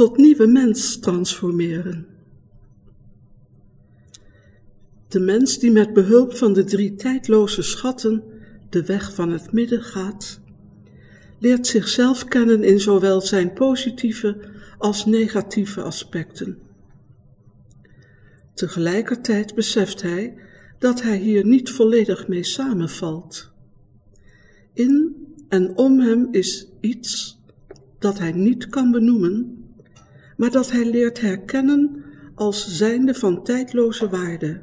tot nieuwe mens transformeren. De mens die met behulp van de drie tijdloze schatten de weg van het midden gaat, leert zichzelf kennen in zowel zijn positieve als negatieve aspecten. Tegelijkertijd beseft hij dat hij hier niet volledig mee samenvalt. In en om hem is iets dat hij niet kan benoemen, maar dat hij leert herkennen als zijnde van tijdloze waarde.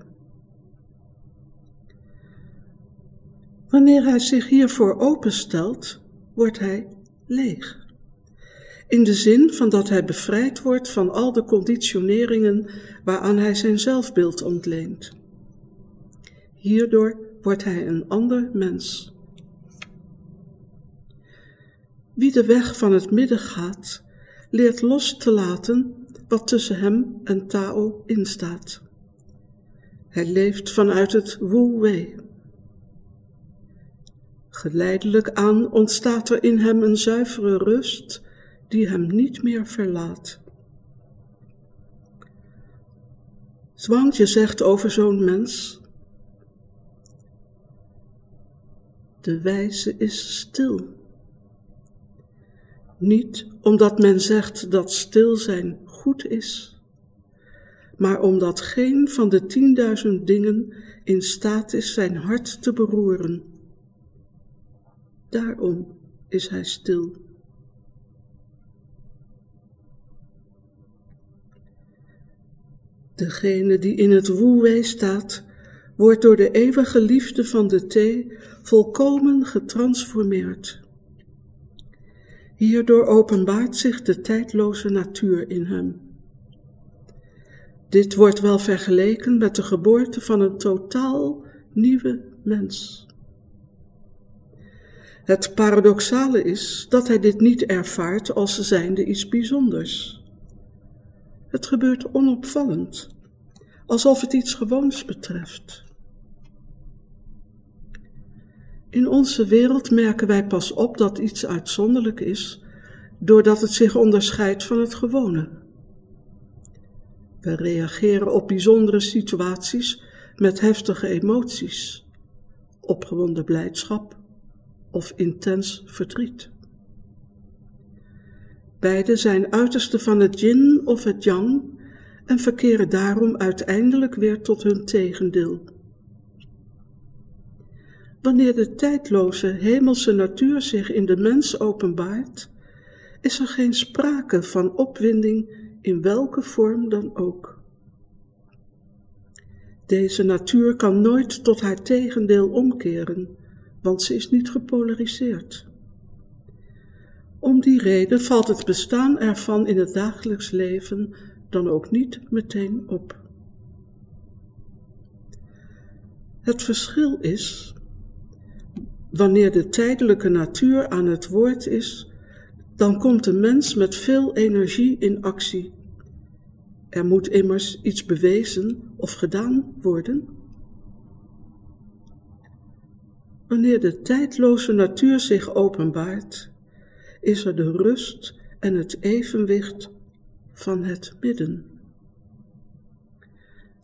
Wanneer hij zich hiervoor openstelt, wordt hij leeg. In de zin van dat hij bevrijd wordt van al de conditioneringen waaraan hij zijn zelfbeeld ontleent. Hierdoor wordt hij een ander mens. Wie de weg van het midden gaat, leert los te laten wat tussen hem en Tao instaat. Hij leeft vanuit het Wu-Wei. Geleidelijk aan ontstaat er in hem een zuivere rust die hem niet meer verlaat. Zwangje zegt over zo'n mens: De wijze is stil. Niet omdat men zegt dat stil zijn goed is, maar omdat geen van de tienduizend dingen in staat is zijn hart te beroeren. Daarom is hij stil. Degene die in het woewee staat, wordt door de eeuwige liefde van de thee volkomen getransformeerd. Hierdoor openbaart zich de tijdloze natuur in hem. Dit wordt wel vergeleken met de geboorte van een totaal nieuwe mens. Het paradoxale is dat hij dit niet ervaart als zijnde iets bijzonders. Het gebeurt onopvallend, alsof het iets gewoons betreft. In onze wereld merken wij pas op dat iets uitzonderlijk is, doordat het zich onderscheidt van het gewone. We reageren op bijzondere situaties met heftige emoties, opgewonden blijdschap of intens verdriet. Beide zijn uitersten van het yin of het yang en verkeren daarom uiteindelijk weer tot hun tegendeel. Wanneer de tijdloze hemelse natuur zich in de mens openbaart, is er geen sprake van opwinding in welke vorm dan ook. Deze natuur kan nooit tot haar tegendeel omkeren, want ze is niet gepolariseerd. Om die reden valt het bestaan ervan in het dagelijks leven dan ook niet meteen op. Het verschil is, wanneer de tijdelijke natuur aan het woord is, dan komt de mens met veel energie in actie. Er moet immers iets bewezen of gedaan worden. Wanneer de tijdloze natuur zich openbaart, is er de rust en het evenwicht van het midden.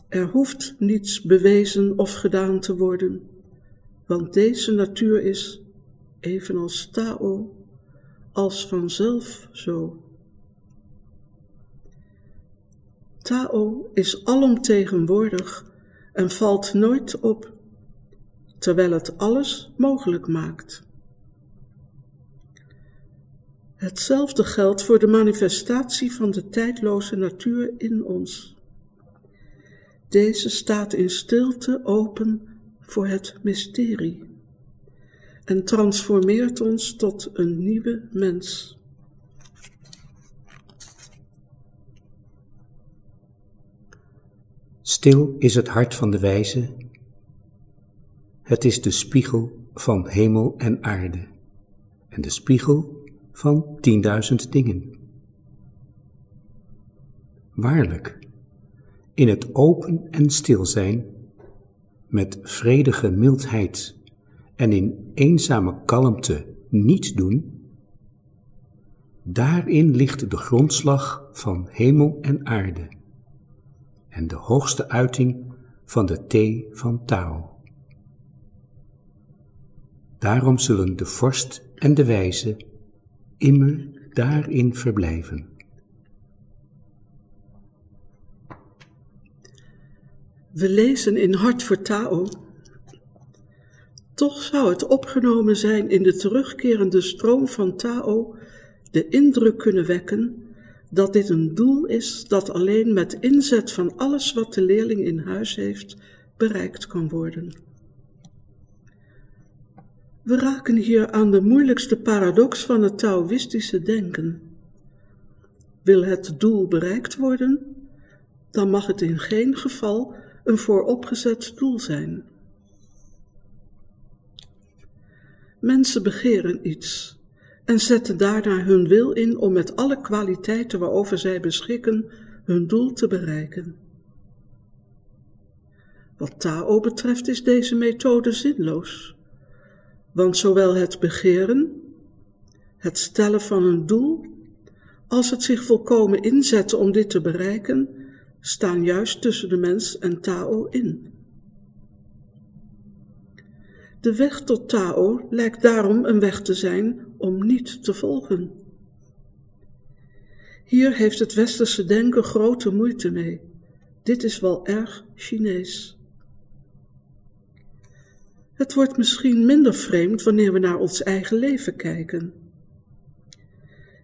Er hoeft niets bewezen of gedaan te worden, want deze natuur is, evenals Tao, als vanzelf zo. Tao is alomtegenwoordig en valt nooit op, terwijl het alles mogelijk maakt. Hetzelfde geldt voor de manifestatie van de tijdloze natuur in ons. Deze staat in stilte open voor het mysterie en transformeert ons tot een nieuwe mens. Stil is het hart van de wijze. Het is de spiegel van hemel en aarde en de spiegel van tienduizend dingen. Waarlijk, in het open en stil zijn, met vredige mildheid en in eenzame kalmte niet doen, Daarin ligt de grondslag van hemel en aarde en de hoogste uiting van de thee van Tao. Daarom zullen de vorst en de wijze immer daarin verblijven. We lezen in Hart voor Tao. Toch zou het opgenomen zijn in de terugkerende stroom van Tao de indruk kunnen wekken dat dit een doel is dat alleen met inzet van alles wat de leerling in huis heeft bereikt kan worden. We raken hier aan de moeilijkste paradox van het Taoïstische denken. Wil het doel bereikt worden, dan mag het in geen geval een vooropgezet doel zijn. Mensen begeren iets en zetten daarna hun wil in om met alle kwaliteiten waarover zij beschikken hun doel te bereiken. Wat Tao betreft is deze methode zinloos, want zowel het begeren, het stellen van een doel, als het zich volkomen inzetten om dit te bereiken, staan juist tussen de mens en Tao in. De weg tot Tao lijkt daarom een weg te zijn om niet te volgen. Hier heeft het westerse denken grote moeite mee. Dit is wel erg Chinees. Het wordt misschien minder vreemd wanneer we naar ons eigen leven kijken.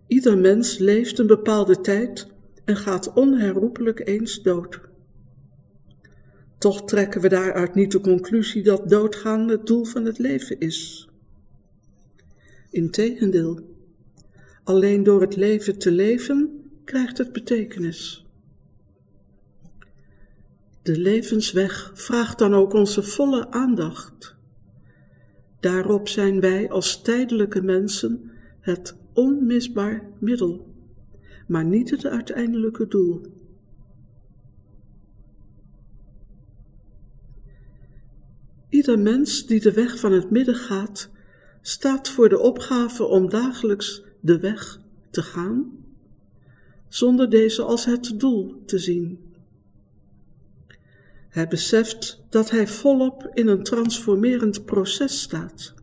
Ieder mens leeft een bepaalde tijd en gaat onherroepelijk eens dood. Toch trekken we daaruit niet de conclusie dat doodgaan het doel van het leven is. Integendeel, alleen door het leven te leven krijgt het betekenis. De levensweg vraagt dan ook onze volle aandacht. Daarop zijn wij als tijdelijke mensen het onmisbaar middel, maar niet het uiteindelijke doel. Ieder mens die de weg van het midden gaat, staat voor de opgave om dagelijks de weg te gaan, zonder deze als het doel te zien. Hij beseft dat hij volop in een transformerend proces staat.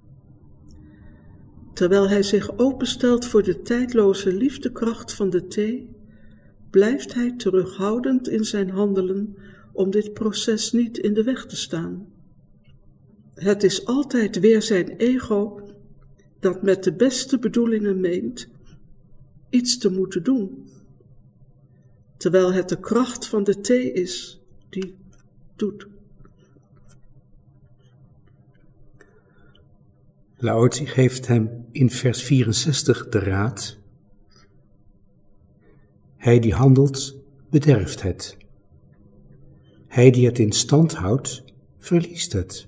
Terwijl hij zich openstelt voor de tijdloze liefdekracht van de thee, blijft hij terughoudend in zijn handelen om dit proces niet in de weg te staan. Het is altijd weer zijn ego dat met de beste bedoelingen meent iets te moeten doen, terwijl het de kracht van de thee is die doet. Laozi geeft hem in vers 64 de raad: Hij die handelt, bederft het. Hij die het in stand houdt, verliest het.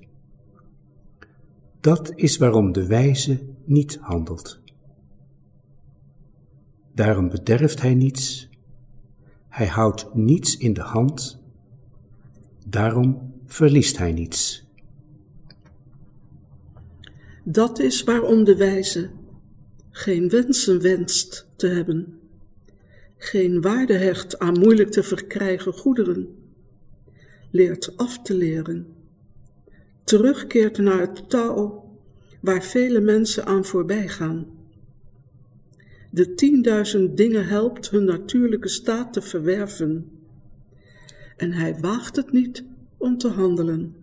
Dat is waarom de wijze niet handelt. Daarom bederft hij niets, hij houdt niets in de hand, daarom verliest hij niets. Dat is waarom de wijze geen wensen wenst te hebben, geen waarde hecht aan moeilijk te verkrijgen goederen, leert af te leren, terugkeert naar het touw waar vele mensen aan voorbij gaan. De tienduizend dingen helpt hun natuurlijke staat te verwerven. En hij waagt het niet om te handelen.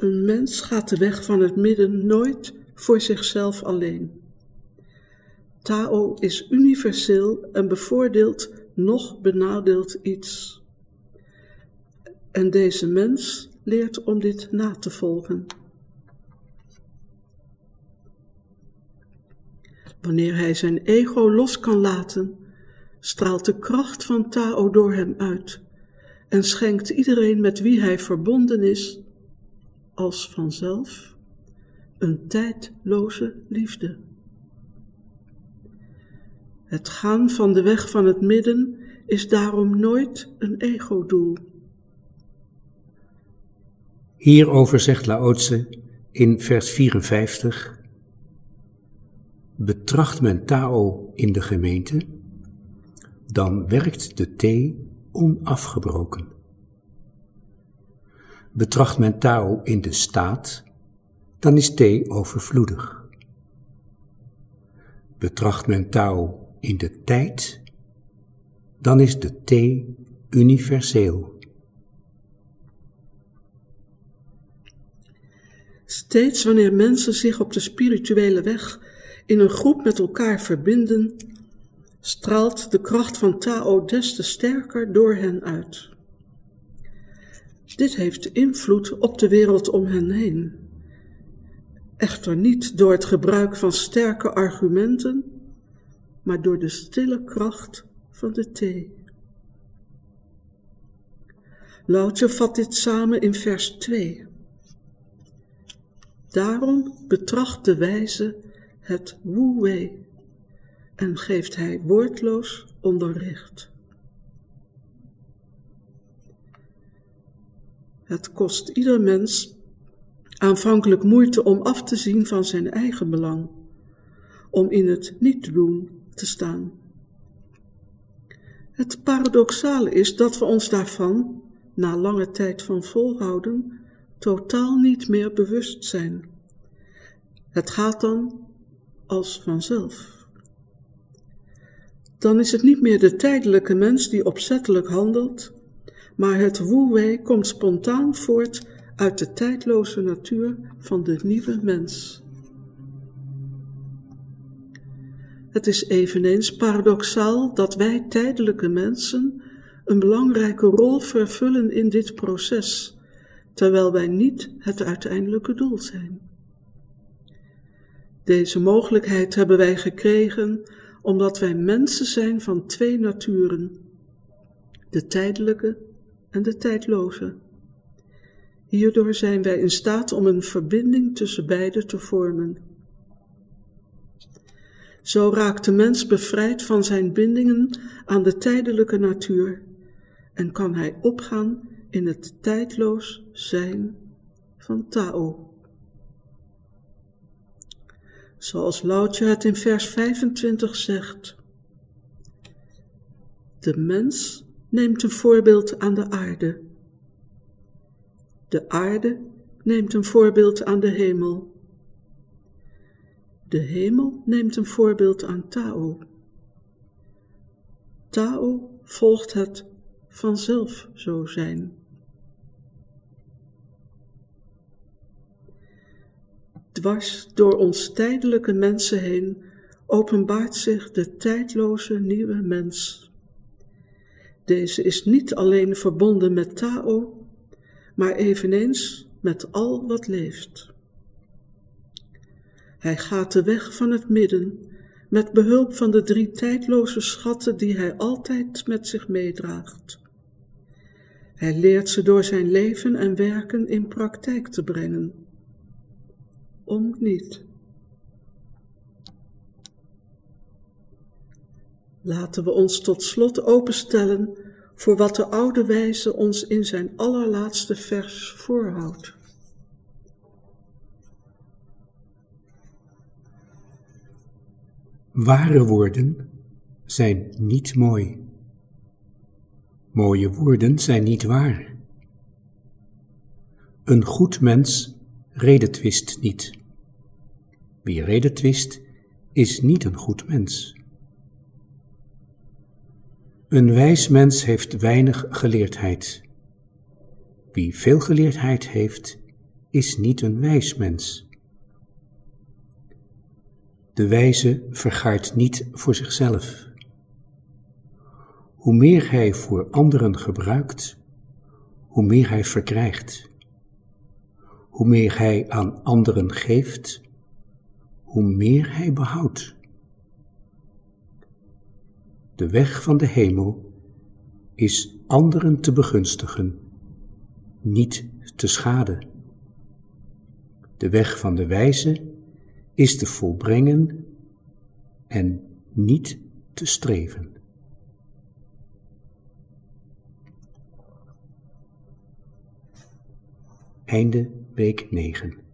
Een mens gaat de weg van het midden nooit voor zichzelf alleen. Tao is universeel en bevoordeelt nog benadeelt iets. En deze mens leert om dit na te volgen. Wanneer hij zijn ego los kan laten, straalt de kracht van Tao door hem uit en schenkt iedereen met wie hij verbonden is, als vanzelf, een tijdloze liefde. Het gaan van de weg van het midden is daarom nooit een ego-doel. Hierover zegt Lao Tse, in vers 54. Betracht men Tao in de gemeente, dan werkt de thee onafgebroken. Betracht men Tao in de staat, dan is thee overvloedig. Betracht men Tao in de tijd, dan is de thee universeel. Steeds wanneer mensen zich op de spirituele weg in een groep met elkaar verbinden, straalt de kracht van Tao des te sterker door hen uit. Dit heeft invloed op de wereld om hen heen. Echter niet door het gebruik van sterke argumenten, maar door de stille kracht van de thee. Lautje vat dit samen in vers 2. Daarom betracht de wijze het wu-wei en geeft hij woordloos onderricht. Het kost ieder mens aanvankelijk moeite om af te zien van zijn eigen belang, om in het niet doen te staan. Het paradoxale is dat we ons daarvan, na lange tijd van volhouden, totaal niet meer bewust zijn. Het gaat dan als vanzelf. Dan is het niet meer de tijdelijke mens die opzettelijk handelt, maar het woe komt spontaan voort uit de tijdloze natuur van de nieuwe mens. Het is eveneens paradoxaal dat wij tijdelijke mensen een belangrijke rol vervullen in dit proces, terwijl wij niet het uiteindelijke doel zijn. Deze mogelijkheid hebben wij gekregen omdat wij mensen zijn van twee naturen, de tijdelijke en de tijdloze. Hierdoor zijn wij in staat om een verbinding tussen beide te vormen. Zo raakt de mens bevrijd van zijn bindingen aan de tijdelijke natuur en kan hij opgaan in het tijdloos zijn van Tao. Zoals Lautje het in vers 25 zegt. De mens neemt een voorbeeld aan de aarde. De aarde neemt een voorbeeld aan de hemel. De hemel neemt een voorbeeld aan Tao. Tao volgt het vanzelf zo zijn. Dwars door ons tijdelijke mensen heen openbaart zich de tijdloze nieuwe mens. Deze is niet alleen verbonden met Tao, maar eveneens met al wat leeft. Hij gaat de weg van het midden met behulp van de drie tijdloze schatten die hij altijd met zich meedraagt. Hij leert ze door zijn leven en werken in praktijk te brengen. Om niet. Laten we ons tot slot openstellen voor wat de oude wijze ons in zijn allerlaatste vers voorhoudt. Ware woorden zijn niet mooi. Mooie woorden zijn niet waar. Een goed mens redetwist niet. Wie redetwist, is niet een goed mens. Een wijs mens heeft weinig geleerdheid. Wie veel geleerdheid heeft, is niet een wijs mens. De wijze vergaart niet voor zichzelf. Hoe meer hij voor anderen gebruikt, hoe meer hij verkrijgt. Hoe meer hij aan anderen geeft, hoe meer hij behoudt. De weg van de hemel is anderen te begunstigen, niet te schaden. De weg van de wijze is te volbrengen en niet te streven. Einde week 9.